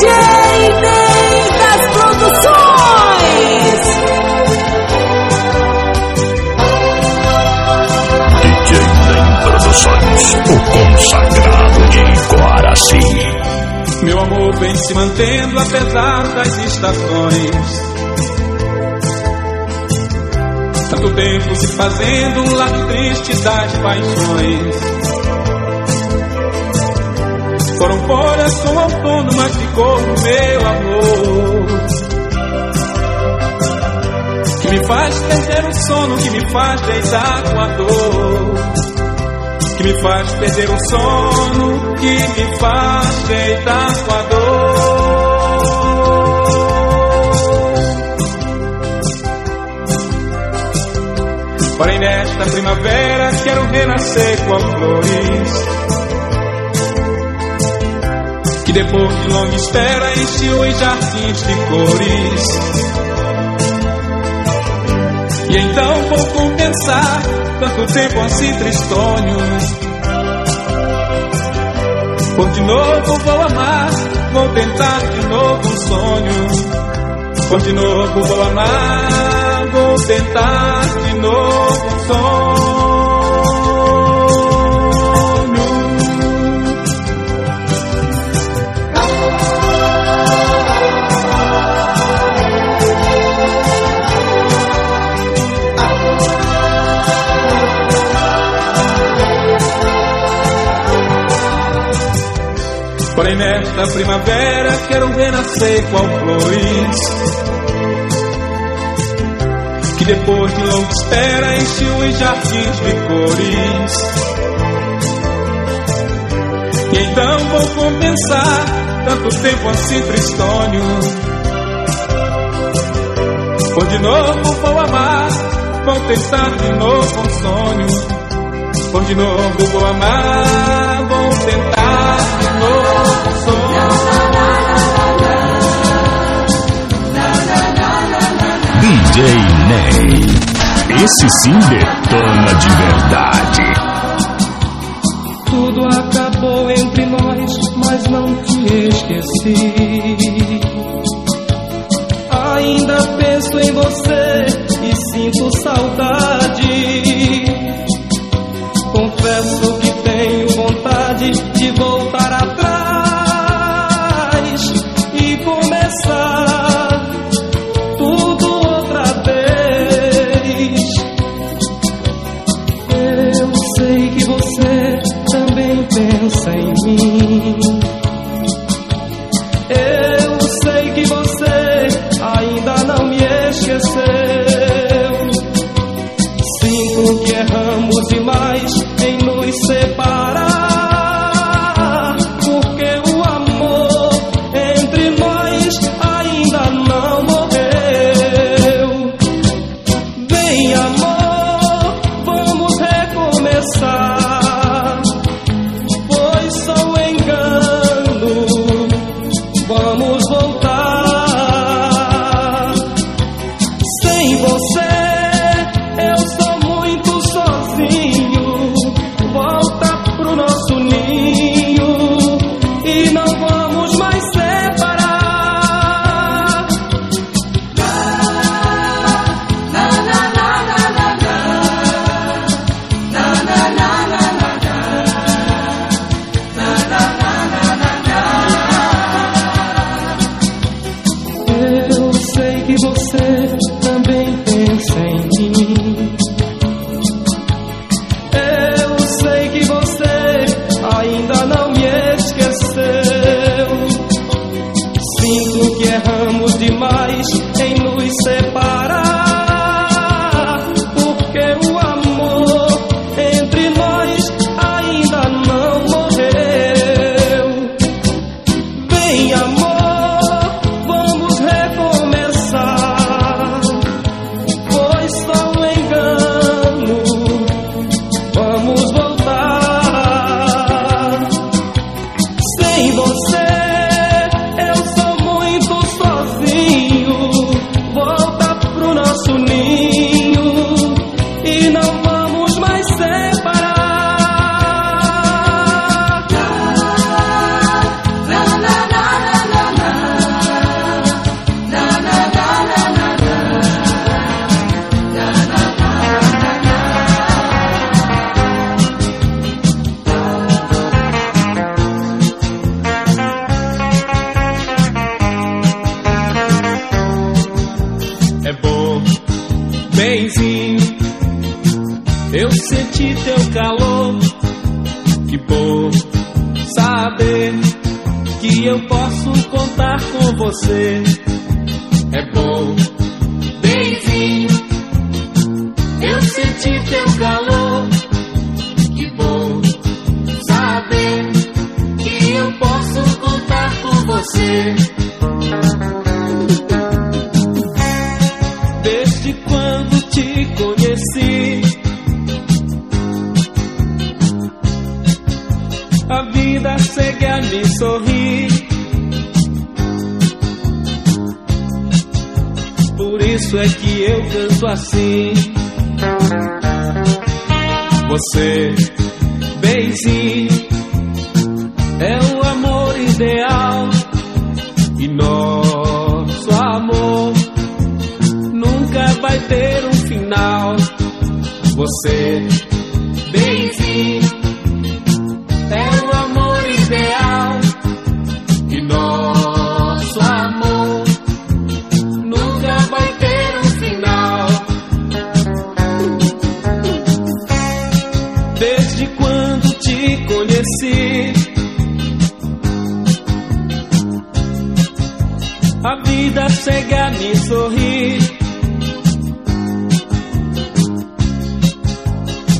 DJ Ney das Produções. DJ Nem Produções, o consagrado de Coaraci. Meu amor vem se mantendo apesar das estações. Tanto tempo se fazendo um lado triste das paixões. Foram folhas com outono, mas ficou no meu amor. Que me faz perder o sono, que me faz deitar com a dor. Que me faz perder o sono, que me faz deitar com a dor. Porém, nesta primavera quero renascer com flores. Que depois de longa espera enche os jardins de cores. E então vou compensar tanto tempo assim tristonho. Por de novo vou amar, vou tentar de novo um sonho. Por de novo vou amar, vou tentar de novo um sonho. Nesta primavera quero renascer qual flores Que depois de longa espera enche os jardins de cores. E então vou compensar tanto tempo assim tristonho. Por de novo vou amar, vou tentar de novo um sonho. Por de novo vou amar, vou tentar DJ Ney. Esse sim detona de verdade. Tudo acabou entre nós, mas não te esqueci. Ainda penso em você e sinto saudade. Entre benzinho. Eu senti teu calor. Que bom saber que eu posso contar com você. É bom, benzinho. Eu senti teu calor. Que bom saber que eu posso contar com você. Isso é que eu canto assim. Você, benzinho, é o amor ideal. E nosso amor nunca vai ter um final. Você, chega a me sorrir.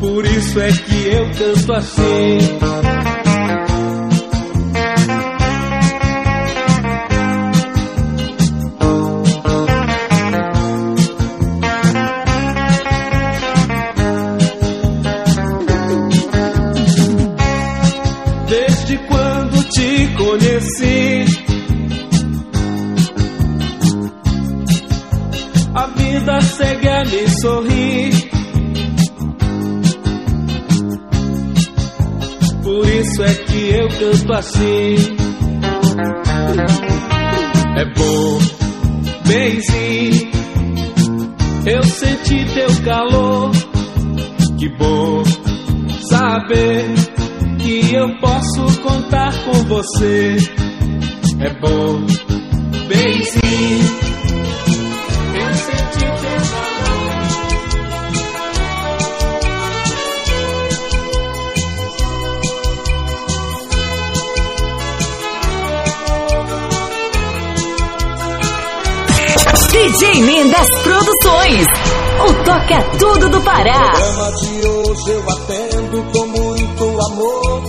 Por isso é que eu canto assim. Assim. É bom, benzinho. Eu senti teu calor. Que bom saber que eu posso contar com você. DJ Mendes Produções. O Toca Tudo do Pará. programa de hoje eu atendo com muito amor.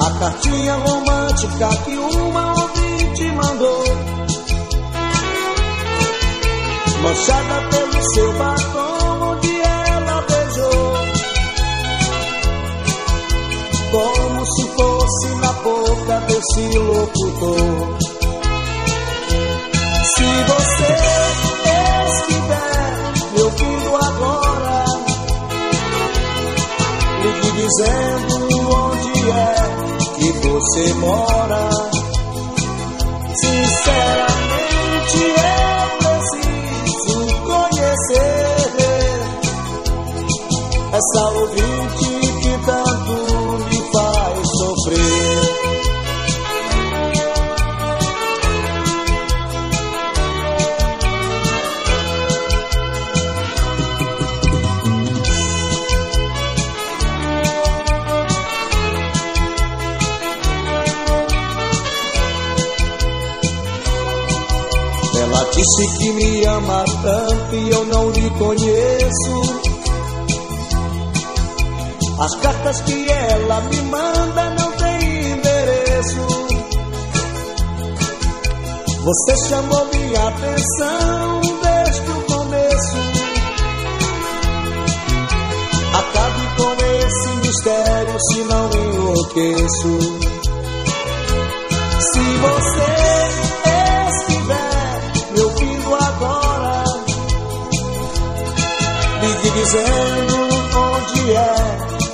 A cartinha romântica que uma ouvinte mandou. Manchada pelo seu batom onde ela beijou. Como se fosse na boca desse locutor. Se você estiver me ouvindo agora, ligue dizendo onde é que você mora. Sinceramente eu conheço. As cartas que ela me manda não têm endereço. Você chamou minha atenção desde o começo. Acabe com esse mistério se não enlouqueço. Se você dizendo onde é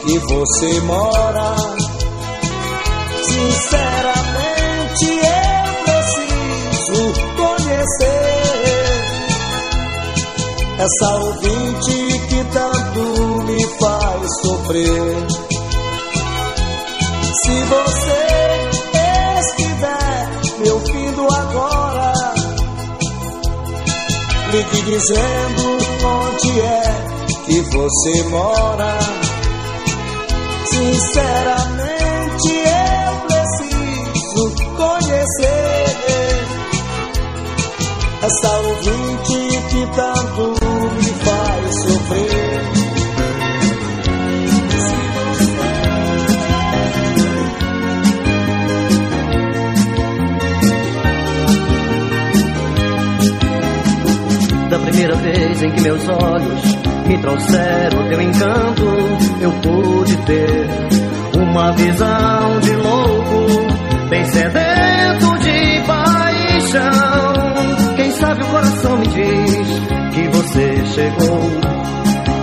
que você mora. Sinceramente eu preciso conhecer essa ouvinte que tanto me faz sofrer. Se você estiver me ouvindo agora, ligue dizendo onde é que você mora. Sinceramente eu preciso conhecer essa ouvinte que tanto me faz sofrer. Da primeira vez em que meus olhos me trouxeram teu encanto, eu pude ter uma visão de louco, bem sedento de paixão. Quem sabe o coração me diz que você chegou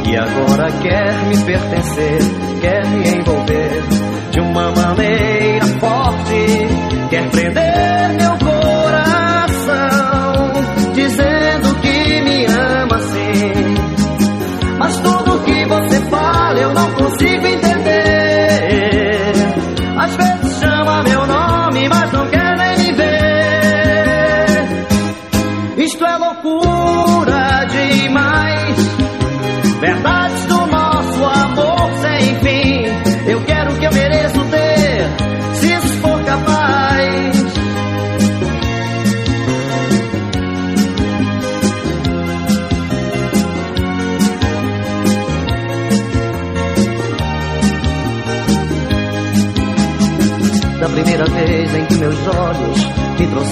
e agora quer me pertencer, quer me envolver de uma maneira forte, quer prender chama meu nome, mas não quer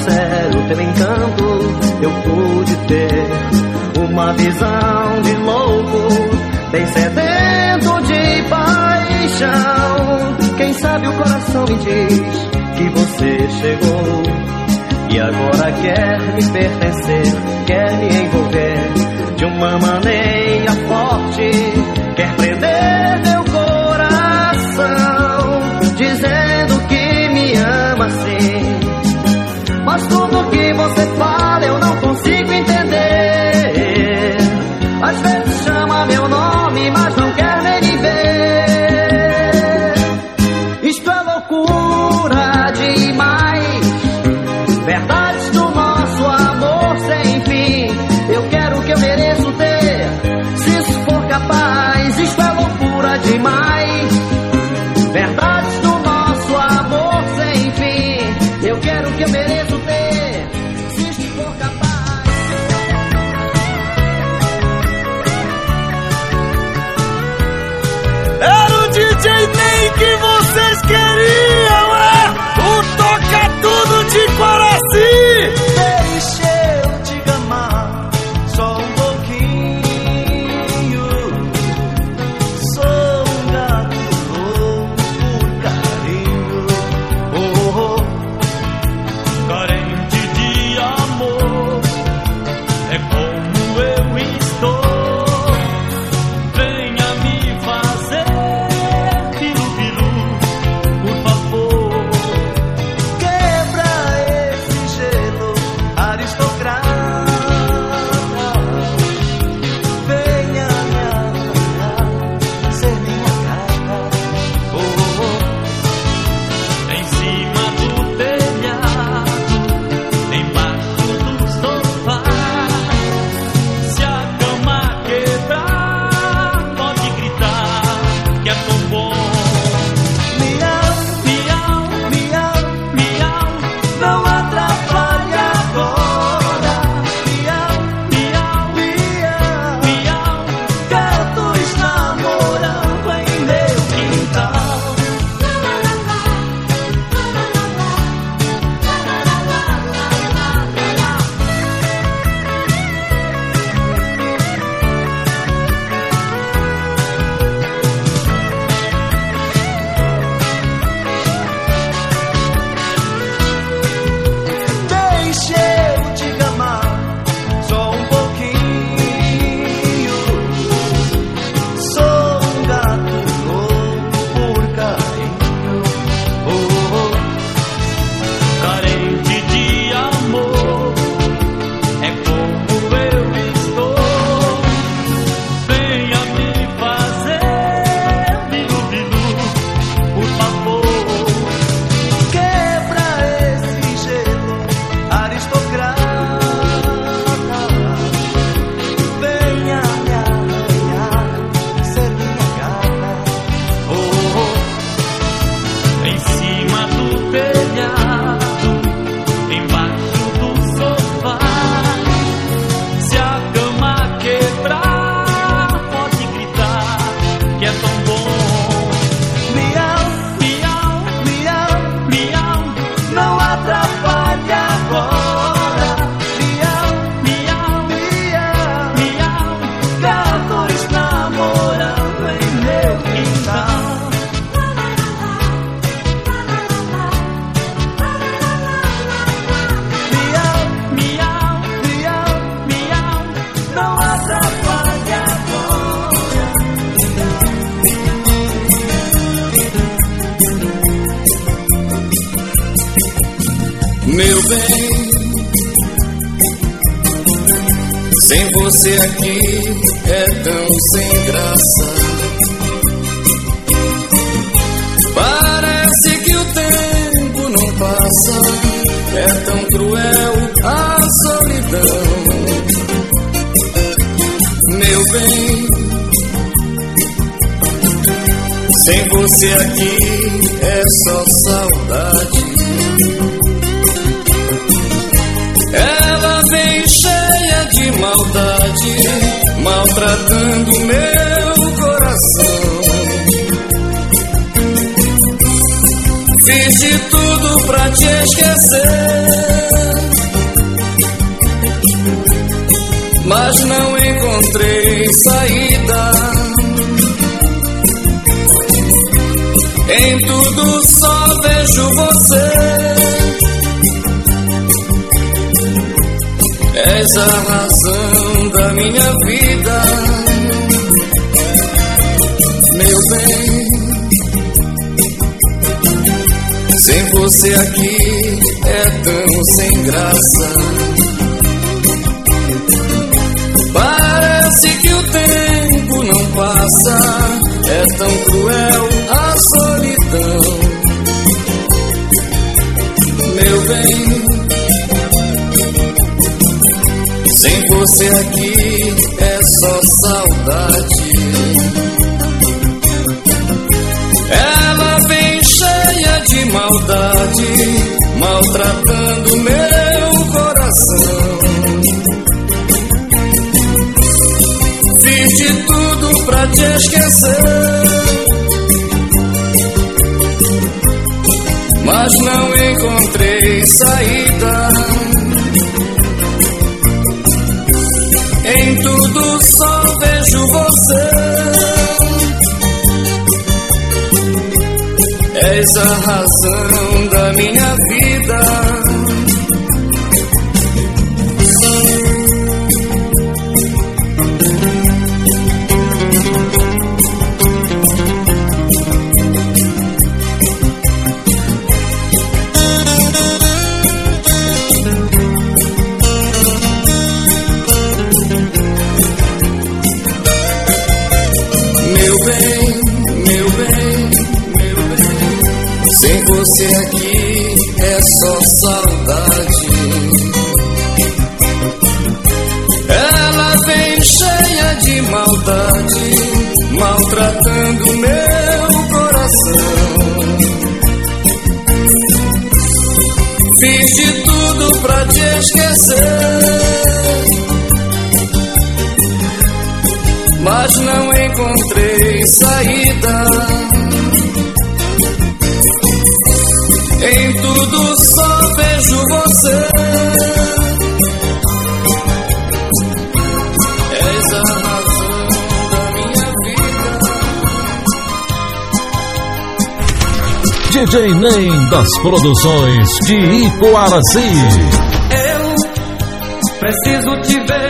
trouxeram teu encanto, eu pude ter uma visão de louco, bem sedento de paixão. Quem sabe o coração me diz que você chegou e agora quer me pertencer, quer me envolver de uma você aqui é tão sem graça. Parece que o tempo não passa, é tão cruel a solidão. Meu bem, sem você aqui é só maldade, maltratando meu coração. Fiz de tudo pra te esquecer, mas não encontrei saída. Em tudo só vejo você. És a razão da minha vida, meu bem. Sem você aqui é tão sem graça. Parece que o tempo não passa, é tão cruel a solidão. Meu bem, sem você aqui é só saudade. Ela vem cheia de maldade, maltratando meu coração. Fiz de tudo pra te esquecer. Mas não encontrei saída. Só vejo você. És a razão da minha vida. DJ Nem das produções de Icoaraci. Eu preciso te ver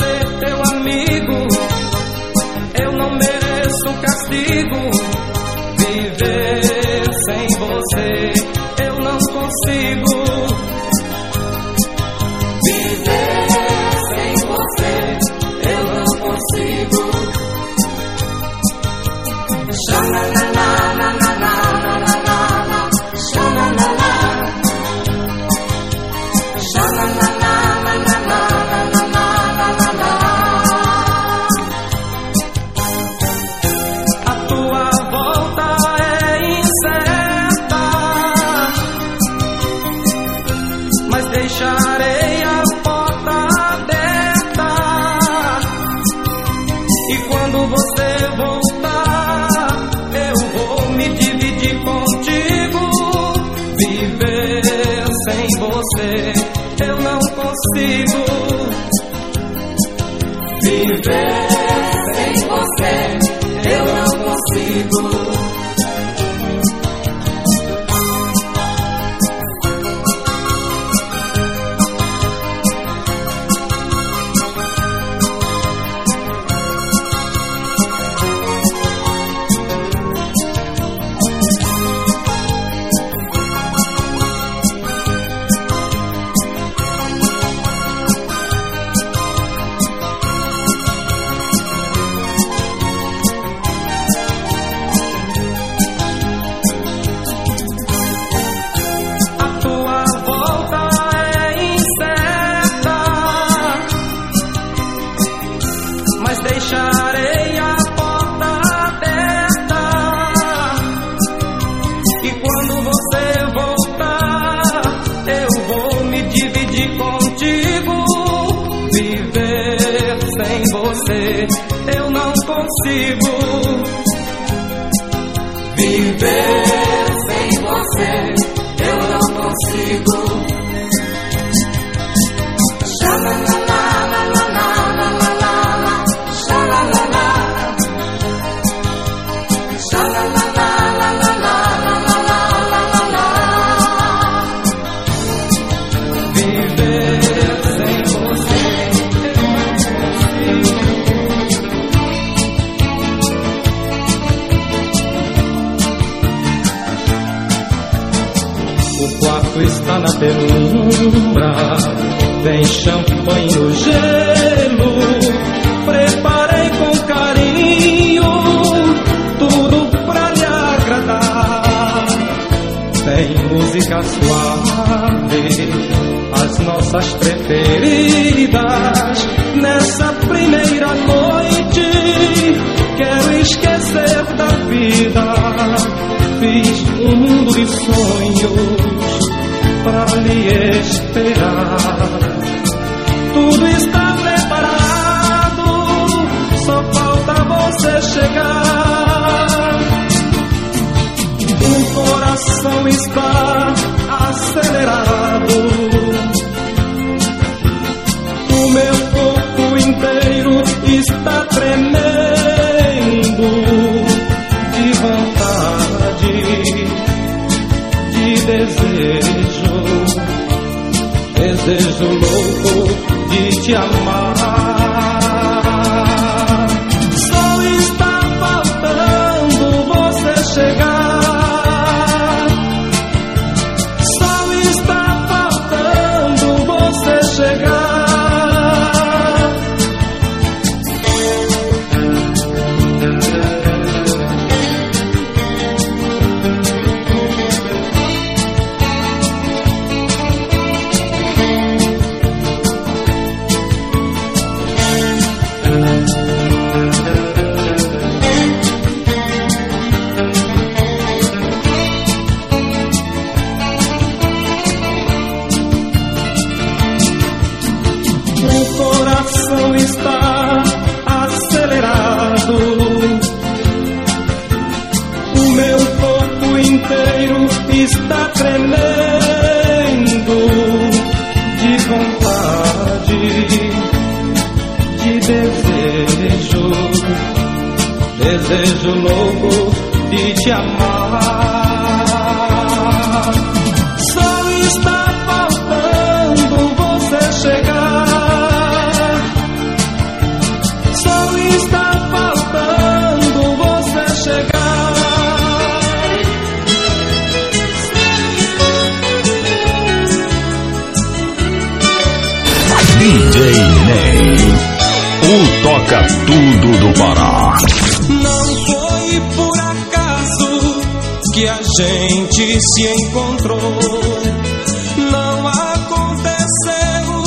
ser teu amigo. Viver sem você. Eu não consigo. Mas deixarei a porta aberta. E quando você voltar, eu vou me dividir contigo. Viver sem você, eu não consigo. Viver O quarto está na penumbra, tem champanhe no gelo. Preparei com carinho tudo pra lhe agradar. Tem música suave, as nossas preferidas. Nessa primeira noite, quero esquecer da vida. Fiz um mundo de sonhos pra lhe esperar. Tudo está preparado, só falta você chegar. O coração está acelerado. O meu corpo inteiro está tremendo Não foi por acaso que a gente se encontrou. Não aconteceu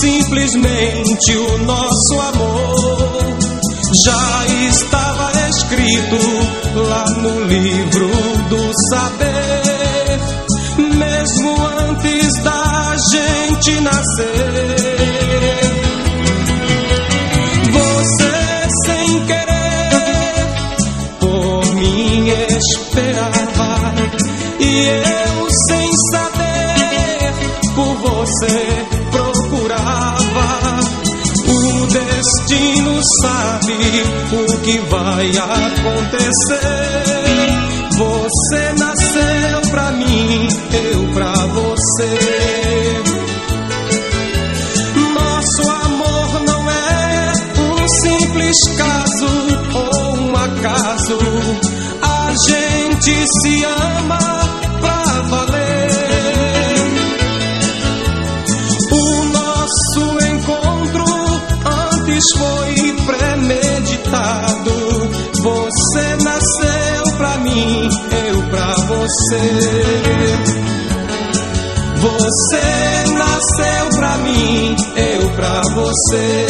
simplesmente o nosso amor. Já estava escrito lá no livro do saber, mesmo antes da gente nascer. E eu, sem saber, por você procurava. O destino sabe o que vai acontecer. Você nasceu pra mim, eu pra você. Nosso amor não é um simples caso ou um acaso. A gente se ama você. Você nasceu pra mim, eu pra você.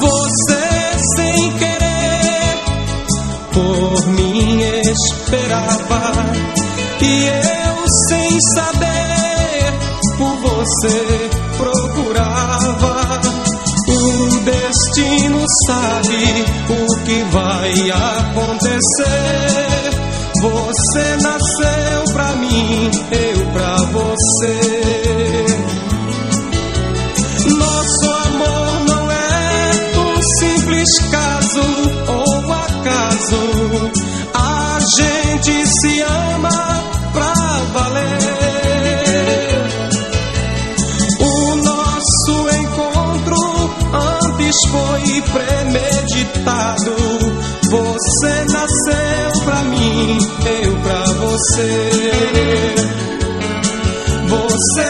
Você sem querer por mim esperava e eu sem saber por você procurava. O destino sabe o que vai acontecer. Você nasceu pra mim, eu pra você. Nosso amor não é um simples caso ou acaso gente se ama pra valer. O nosso encontro antes foi premeditado. Você nasceu pra mim, eu pra você. Você